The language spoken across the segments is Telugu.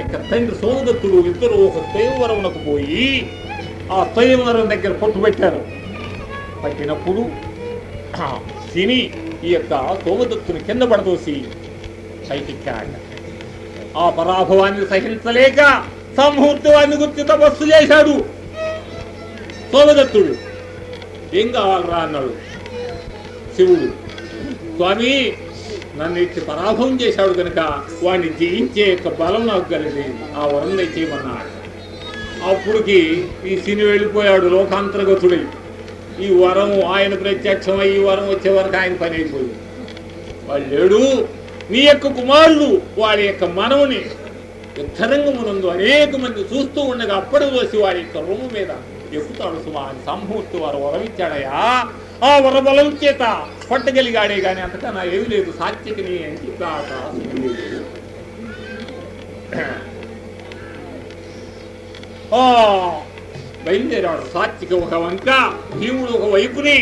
ఇక తండ్రి సోమదత్తుడు ఇద్దరు ఒక స్వయంవరమునకు పోయి ఆ స్వయంవరం దగ్గర పొట్టు పెట్టారు. పట్టినప్పుడు ఆ సిని ఈ యొక్క సోమదత్తుని కింద పడదోసి పైకెక్కాడు. ఆ పరాభవాన్ని సహించలేక సంహూర్తవాన్ని గుర్తి తపస్సు చేశాడు సోమదత్తుడు. ఏం కావాలరా అన్నాడు శివుడు. స్వామి నన్ను ఇచ్చి పరాభవం చేశాడు కనుక వాడిని జయించే యొక్క బలం నాకు కలిగింది ఆ వరం దయచేయమన్నాడు అప్పుడుకి ఈ సిని వెళ్ళిపోయాడు లోకాంతర్గతుడై. ఈ వరం ఆయన ప్రత్యక్షమై ఈ వరం వచ్చే వరకు ఆయన పని అయిపోయింది. వాళ్ళు లేడు నీ యొక్క కుమారులు వారి యొక్క మనవుని యుద్ధరంగమునందు అనేక మంది చూస్తూ ఉండగా అప్పటి వచ్చి వారి యొక్క రూము మీద ఎక్కుతాడు సుమా సంభూర్తి వారు వరం ఇచ్చాడయా ఆ వరబలం చేత పట్టగలిగాడే గాని అంతటా నా ఏమి లేదు. సాత్వికని అని చెప్పాట బయలుదేరాడు సాత్విక ఒక వంక భీముడు ఒక వైపుని.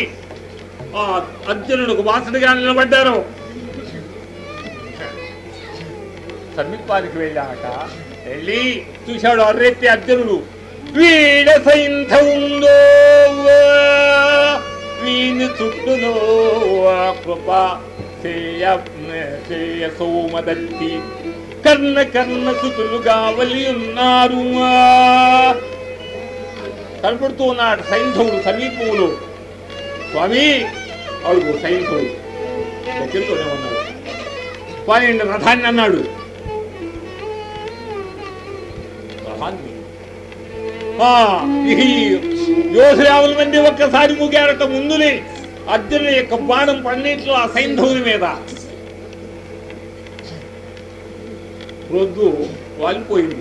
ఆ అర్జునుడు ఒక నిలబడ్డారు. సమీపానికి వెళ్ళాక వెళ్ళి చూశాడు అర్రెత్తి అర్జునుడు. వీడ సైంధ ఉందో వీని చుట్టులో కృప చేయ చేయ సోమదత్తి కర్ణ కర్ణ సుతులుగా వలి ఉన్నారు కనపడుతూ ఉన్నాడు సైంధవుడు సమీపంలో స్వామి అడుగు సైంధవుడు దగ్గరతోనే ఉన్నాడు స్వామి రథాన్ని అన్నాడు ఆ, మంది ఒక్కసారి ముగారట ముందుని అర్జునుని యొక్క బాణం పన్నీటిలో ఆ సైంధవుని మీద. రొద్దు వాలిపోయింది.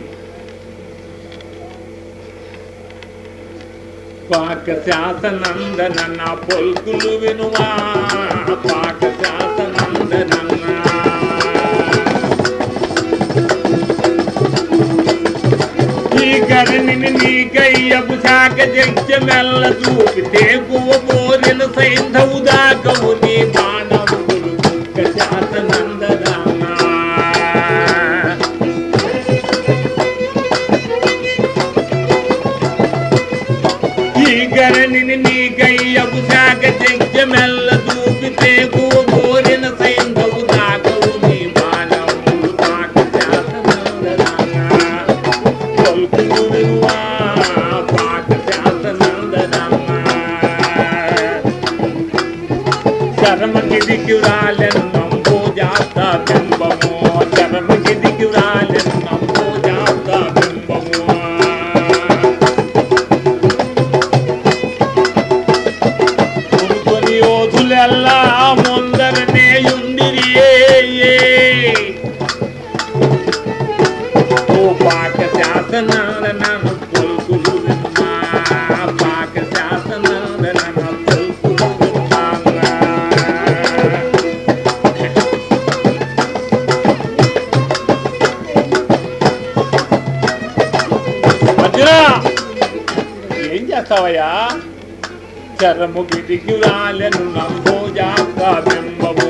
పాక శాసనందన పొల్కులు వినువా పాక శాసనందనన్న ಕರ್ಣಿನಿ ಕೈಯ ಪುಷಾಕ ಜಗ್ಗಮೆಲ್ಲ ತೂಪಿತೆ ಗುವ ಬೋರಿನ ಸೈಂಧವುದಾಕವು ನೀ ಬಾಣವು ಕಜಾತ ನಂದದಾನ ಈ ಕರ್ಣಿನಿ ಕೈಯ ಪುಷಾಕ ಜಗ್ಗಮೆಲ್ಲ ತೂಪಿತೆ ಗುವ చేస్తావయ్యా చరము గిటికి రాలను నంబోజాక బింబము.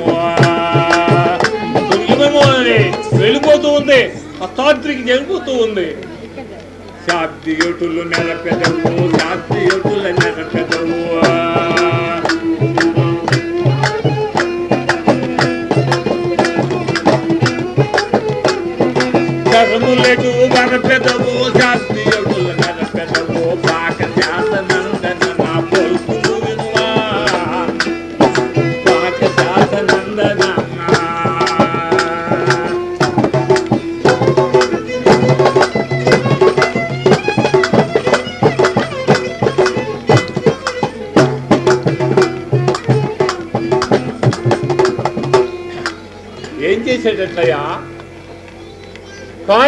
దుర్గమేమో అది వెళ్ళిపోతూ ఉంది. అస్తాద్రికి జరిగిపోతూ ఉంది. శాబ్దియుటులు నెలపెదవు శాబ్దియుటుల నెలపెదవు. కరములెటు వరపెదవు శాస్త్రీయుడుల నెలపెదవు. పాక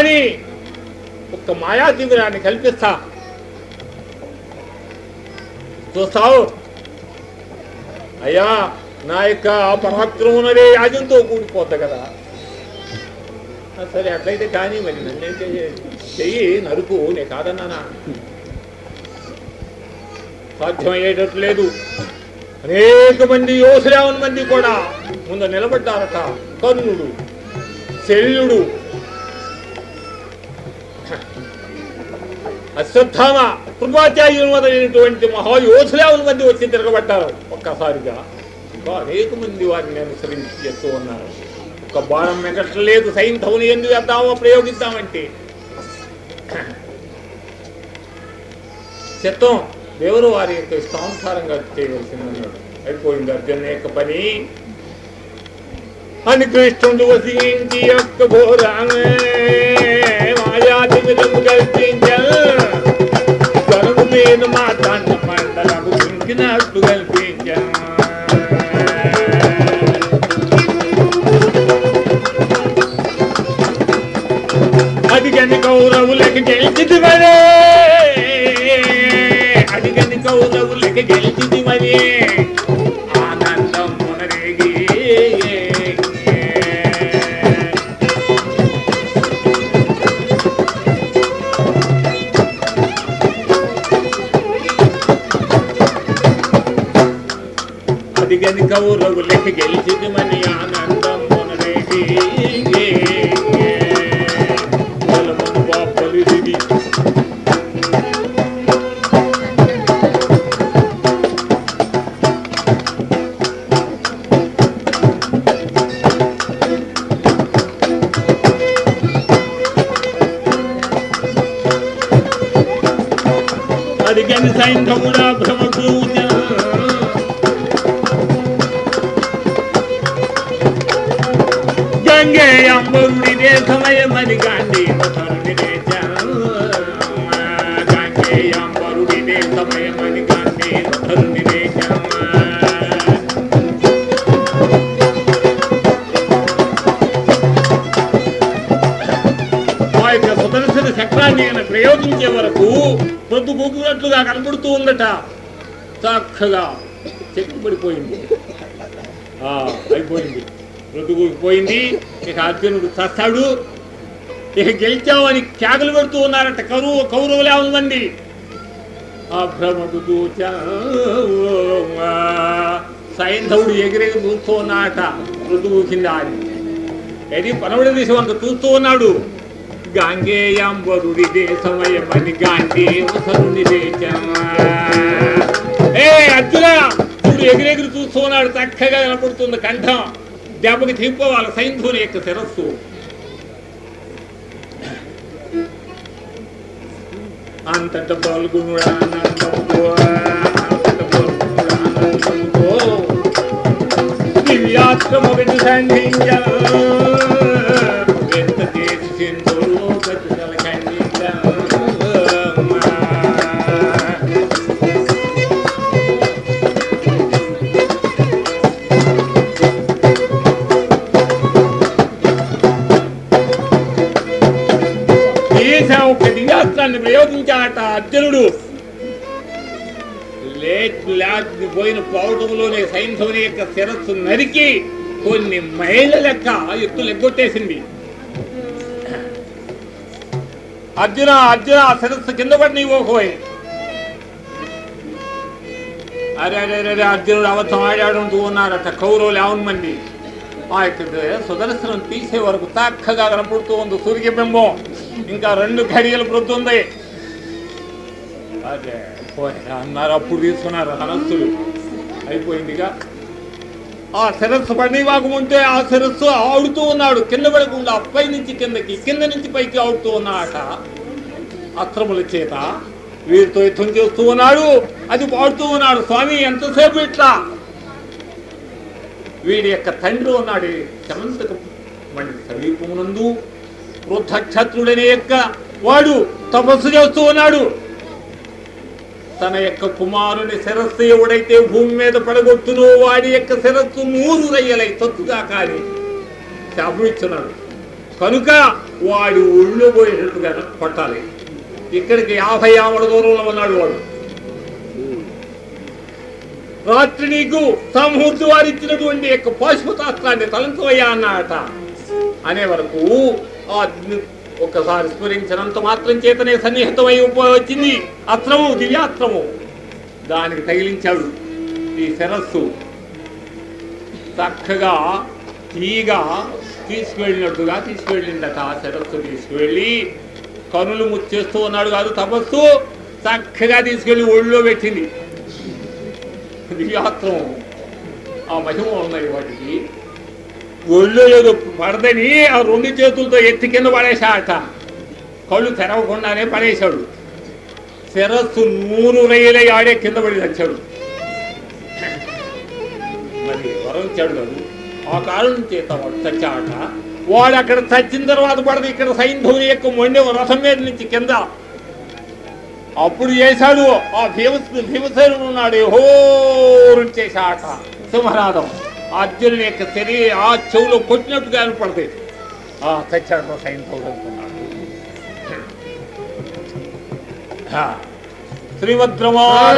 కానీ ఒక్క మాయా దివ్యాన్ని కల్పిస్తా. చూస్తావు? అయ్యా నా యొక్క పరాక్రమం అనే యాజంతో కూడిపోద్ది కదా. సరే అట్లయితే కానీ మరి నన్నేం చెయ్యి? నరుకు నే కాదన్నానా సాధ్యమయ్యేటట్లు లేదు. అనేక మంది యోధులేవన్ మంది కూడా ముందు నిలబడ్డారట. కర్ణుడు శల్యుడు అశ్వత్థామ కృపాచార్యుల మొదలైనటువంటి మహాయోధులు మంది వచ్చి తిరగబడ్డారు. ఒక్కసారిగా ఇంకా అనేక మంది వారిని అనుసరించి చేస్తూ ఉన్నారు. ఒక బాణం మెగట్లేదు సైంధవుని ఎందుకు వేద్దామో ప్రయోగిద్దామంటే. చిత్తం దేవుడు వారి యొక్క ఇష్టానుసారంగా చేయవలసిందన్నాడు అయిపోయింది అర్జున యొక్క పని. അനുകൃഷ്ണദോസീഞ്ചിയ പോരാണ് മായാതിമിലും കൽപ്പിഞ്ചൽ കറുമേനു മാതാൻ മണ്ഡലം കൽപ്പിഞ്ചൽ అదిగని కౌరవులకి గెలిచిది మని ఆనందం మునరేగి గంగే అంబరుడిదే సమయమని గాంధీ మధురుడిదే గంగే అంబరుడిదే సమయమని గాంధీ యొక్క సుదర్శన చక్రాన్ని ఆయన ప్రయోగించే వరకు పొద్దు పొగ్గునట్లుగా కనపడుతూ ఉందట. చక్కగా చెక్కు పడిపోయింది అయిపోయింది. పోయింది. ఇక అర్జునుడు చస్తాడు. ఇక గెలిచావని కేకలు పెడుతూ ఉన్నారంట. కరువు కౌరవులే ఉందండి. ఆ భ్రమకు సైంధవుడు ఎగిరెగి చూస్తూ ఉన్నాట ఋతువు కింద అని అది పనవడి దేశం అంత చూస్తూ ఉన్నాడు. గాంగేయాంబరుడి దేశమయమని గాంధీ దేశమా. ఏ అర్జున! ఇప్పుడు ఎగిరెగిరి చూస్తూ ఉన్నాడు. చక్కగా కనపడుతుంది కంఠం. దెబ్బకి తీసుకోవాలి సైంధుని యొక్క శిరస్సు అంతట పాల్గొనుడు ఆనందంతో అంతట పాల్గొనుడు ఆనందంతో దివ్యాత్మొకటి సంధించ ఎంత చేసి సింధులో అర్జునుడు లేట్ లాట్ పోయిన పౌటములోనే సైంధవుని యొక్క శిరస్సు నరికి కొన్ని మహిళ లెక్క ఎత్తులు ఎగ్గొట్టేసింది. అర్జున అర్జున ఆ శిరస్సు కింద పడి ఇవ్వకపోయి అరే అరే అరే అర్జునుడు అబద్ధం ఆడాడుతూ ఉన్నారట కౌరవులు యావన్ మంది ఆ యొక్క సుదర్శనం తీసే వరకు చక్కగా కనపడుతూ ఉంది సూర్యబింబం. ఇంకా రెండు ఘడియలు ప్రొద్దుంది అన్నారు అప్పుడు తీసుకున్నారు హనస్సులు అయిపోయిందిగా. ఆ శిరస్సు పడివాకముంటే ఆ శిరస్సు ఆడుతూ ఉన్నాడు. కింద పడకుండా పై నుంచి కిందకి కింద నుంచి పైకి ఆడుతూ ఉన్నాట అస్త్రముల చేత వీరితో యుద్ధం చేస్తూ ఉన్నాడు. అది పాడుతూ ఉన్నాడు. స్వామి ఎంతసేపు ఇట్లా? వీడి యొక్క తండ్రి ఉన్నాడు చమంతక మండి సమీపమునందు వృద్ధక్షత్రుడనే యొక్క వాడు తపస్సు చేస్తూ ఉన్నాడు. తన యొక్క కుమారుని శిరస్సు ఎవడైతే భూమి మీద పడగొట్టునో వాడి యొక్క శిరస్సు నూరు రయ్యలై తత్తుగా కానీ శాపమిస్తున్నాడు కనుక వాడి ఒళ్ళు పోయేటట్టుగా కొట్టాలి. ఇక్కడికి యాభై ఆమడ దూరంలో ఉన్నాడు వాడు. రాత్రి నీకు సంహూర్తి వారు ఇచ్చినటువంటి యొక్క పాశుపతాస్త్రాన్ని తలంచవయ్యా అన్నట అనే వరకు ఆ ఒక్కసారి స్మరించినంత మాత్రం చేతనే సన్నిహితమై ఉప- వచ్చింది అస్త్రము దివ్యాస్త్రము దానికి తగిలించాడు ఈ శిరస్సు. చక్కగా తీగా తీసుకువెళ్ళినట్టుగా తీసుకువెళ్ళిందట ఆ శిరస్సు తీసుకువెళ్ళి కనులు ముచ్చేస్తూ ఉన్నాడు కాదు తపస్సు. చక్కగా తీసుకెళ్ళి ఒళ్ళో పెట్టింది. దివ్యాస్త్రం ఆ మహిమ ఉన్నాయి వాటికి. ఒళ్ళు ఏదో పడదని ఆ రెండు చేతులతో ఎత్తి కింద పడేశాట కళ్ళు తెరవకుండానే పడేశాడు. శిరస్సు నూరు రైలై ఆడే కింద పడి వచ్చాడు మరి వరించాడు కాదు. ఆ కారణం చేత వాడు చచ్చాట వాడు అక్కడ చచ్చిన తర్వాత పడదు ఇక్కడ సైంధవుని యొక్క మొండె రథం మీద నుంచి కింద. అప్పుడు చేశాడు ఆ భీమస్ భీమసేనుడు ఉన్నాడు. హోరు చేశాట సింహనాదం అర్జునుని యొక్క శరీర ఆ చెవులో కొట్టినట్టుగా పడతాయి ఆ చచ్చాడు సైంధవుడు అనుకున్నాడు. ఆ, శ్రీమద్రమాణ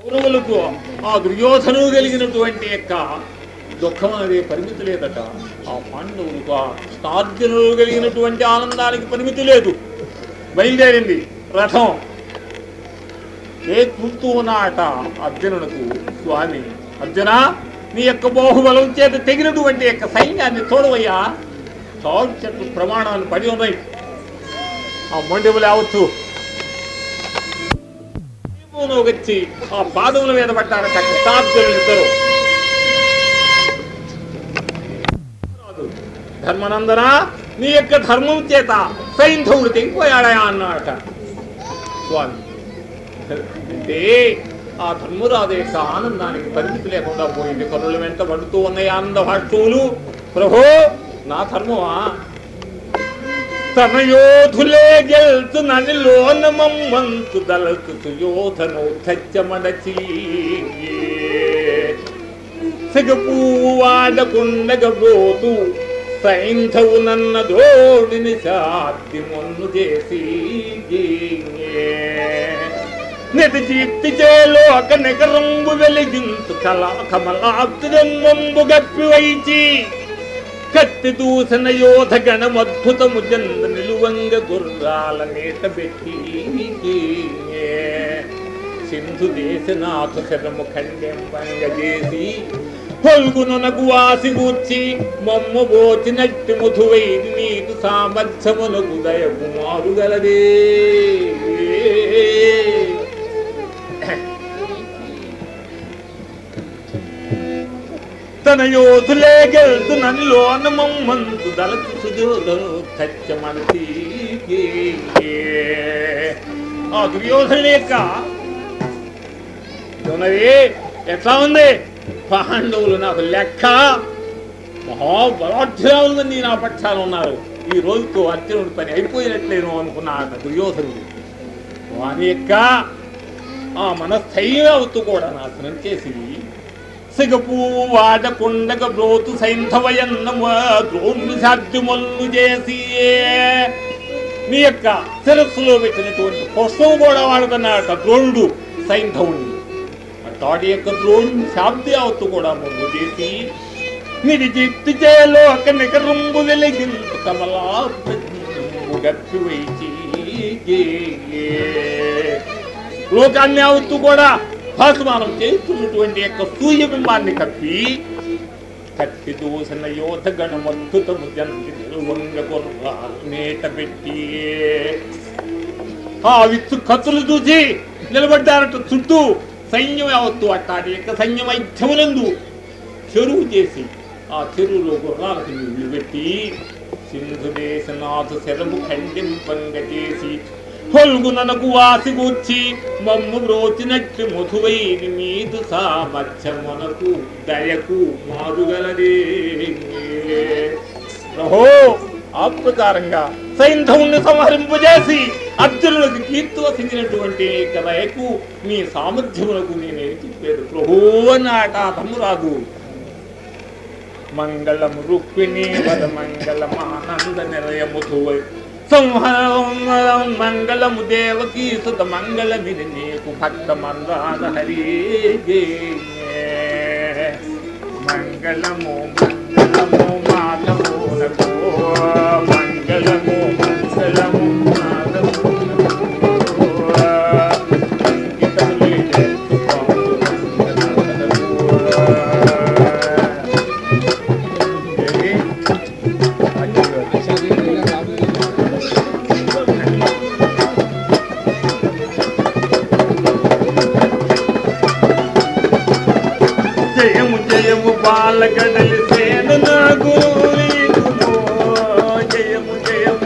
కౌరవులకు ఆ దుర్యోధను కలిగినటువంటి యొక్క దుఃఖం అనేది పరిమితి లేదట. ఆ పాండవులకు ఆ కృష్ణార్జునులు కలిగినటువంటి ఆనందానికి పరిమితి లేదు. బయలుదేరింది రథం. ఏ చూస్తూ ఉన్నాట అర్జునునకు స్వామి అర్జున నీ యొక్క బాహుబలం చేత తెగినటువంటి యొక్క సైన్యాన్ని చూడవయ్యా తాడు చెట్టు ప్రమాణాలు పడి ఉన్నాయి. ఆ మొండెము లేవచ్చు వచ్చి ఆ పాదముల మీద పట్టారట కృష్ణార్జునులు ఇద్దరు. ధర్మనందన నీ యొక్క ధర్మం చేత సైంధవుడు తెగిపోయాడా అన్నాడట. స్వామి అంటే ఆ ధర్మరాజు యొక్క ఆనందానికి పరిమితి లేకుండా పోయింది. కనుల వెంట పడుతూ ఉన్నాయి ఆనంద భాష్యములు ప్రభో నా ధర్మమా? తన యోధులే గెల్తు ననిలోన మమ్మంతు దళతు సుయోధను తెచ్చమడచి సగపూవాడకుండగబోతు సైంధవు నన్న దోడిని సాధ్య మొన్ను చేసి. నితి జీప్తి చేలోక నిగరంబు వెలిగించు కళా కమలాప్తిరంబు గప్పి వైచి. కత్తి దూసిన యోధ గణమద్భుతము చంద నిలువంగ గుర్రాల నేత పెట్టి సింధు దేశనాథు శరము ఖండెంబంగ చేసి పొల్గునకు వాసి గూర్చి మమ్మ బోచినట్టి ముధువైది నీకు సామర్థ్యమునకు దయము మారుగలదే తన యోధులే గెలుతు నన్నులోన మమ్మంతు దళతు సుజోధను సత్యమంతి ఆ దుర్యోధన యొక్క ఉన్నది ఎట్లా ఉంది? పాండవులు నాకు లెక్క. మహాబలాఢ్యురాలు మంది నా పక్షాలు ఉన్నారు. ఈ రోజుతో అర్జునుడి పని అయిపోయినట్లేను అనుకున్నాడు దుర్యోధనుడు. వాని యొక్క ఆ మనస్థైర్యవత్తు కూడా నాశనం చేసింది. సిగపు వాడకుండగ బ్రోతు సైంధవయన్న ద్రోణుని సాధ్యములను చేసి. నీ యొక్క శిరస్సులో పెట్టినటువంటి పుష్పం కూడా వాడుతున్నాడట ద్రోణుడు సైంధవుణ్ణి. అటాడి యొక్క ద్రోణుని శాబ్ద్యావత్తు కూడా ముందు చేసి నిధి చిత్తి చేలో ఒక నికరంబు వెలిగింపు కమలా గప్పి వైచి లోకాన్ని అవుతూ కూడా భాసమానం చేస్తున్నటువంటి యొక్క సూర్యబింబాన్ని కప్పి కత్తి దూసిన యోధ గణమద్భుతము జంతి నేట పెట్టి ఆ విత్తు కత్తులు చూసి నిలబడ్డారట చుట్టూ సైన్యం యావత్తు అట్టాటి యొక్క సైన్యం ఐధ్యములందు చెరువు చేసి ఆ చెరువులో గుర్రాలకు నీళ్ళు పెట్టి సింధు దేశనాథ శరము ఖండింపంగ చేసి పొల్గుననకు వాసి కూర్చి మమ్ము బ్రోచినట్లు మధువైని మీదు సామర్థ్యమునకు దయకు మారుగలదే. రహో ఆ ప్రకారంగా సైంధవుని సంహరింపజేసి అర్జునులకు కీర్తి వసించినటువంటి దయకు నీ సామర్థ్యమునకు నేనేం చెప్పేది. ప్రభు అన్నాట తమ్మురాదు మంగళము రుక్మిణి వద మంగళమానంద నిలయముతువై సంహరం మంగళము దేవకీ సుత మంగళమిది నీకు భక్త మందాద హరి మంగళము మంగళము I'm a mundial.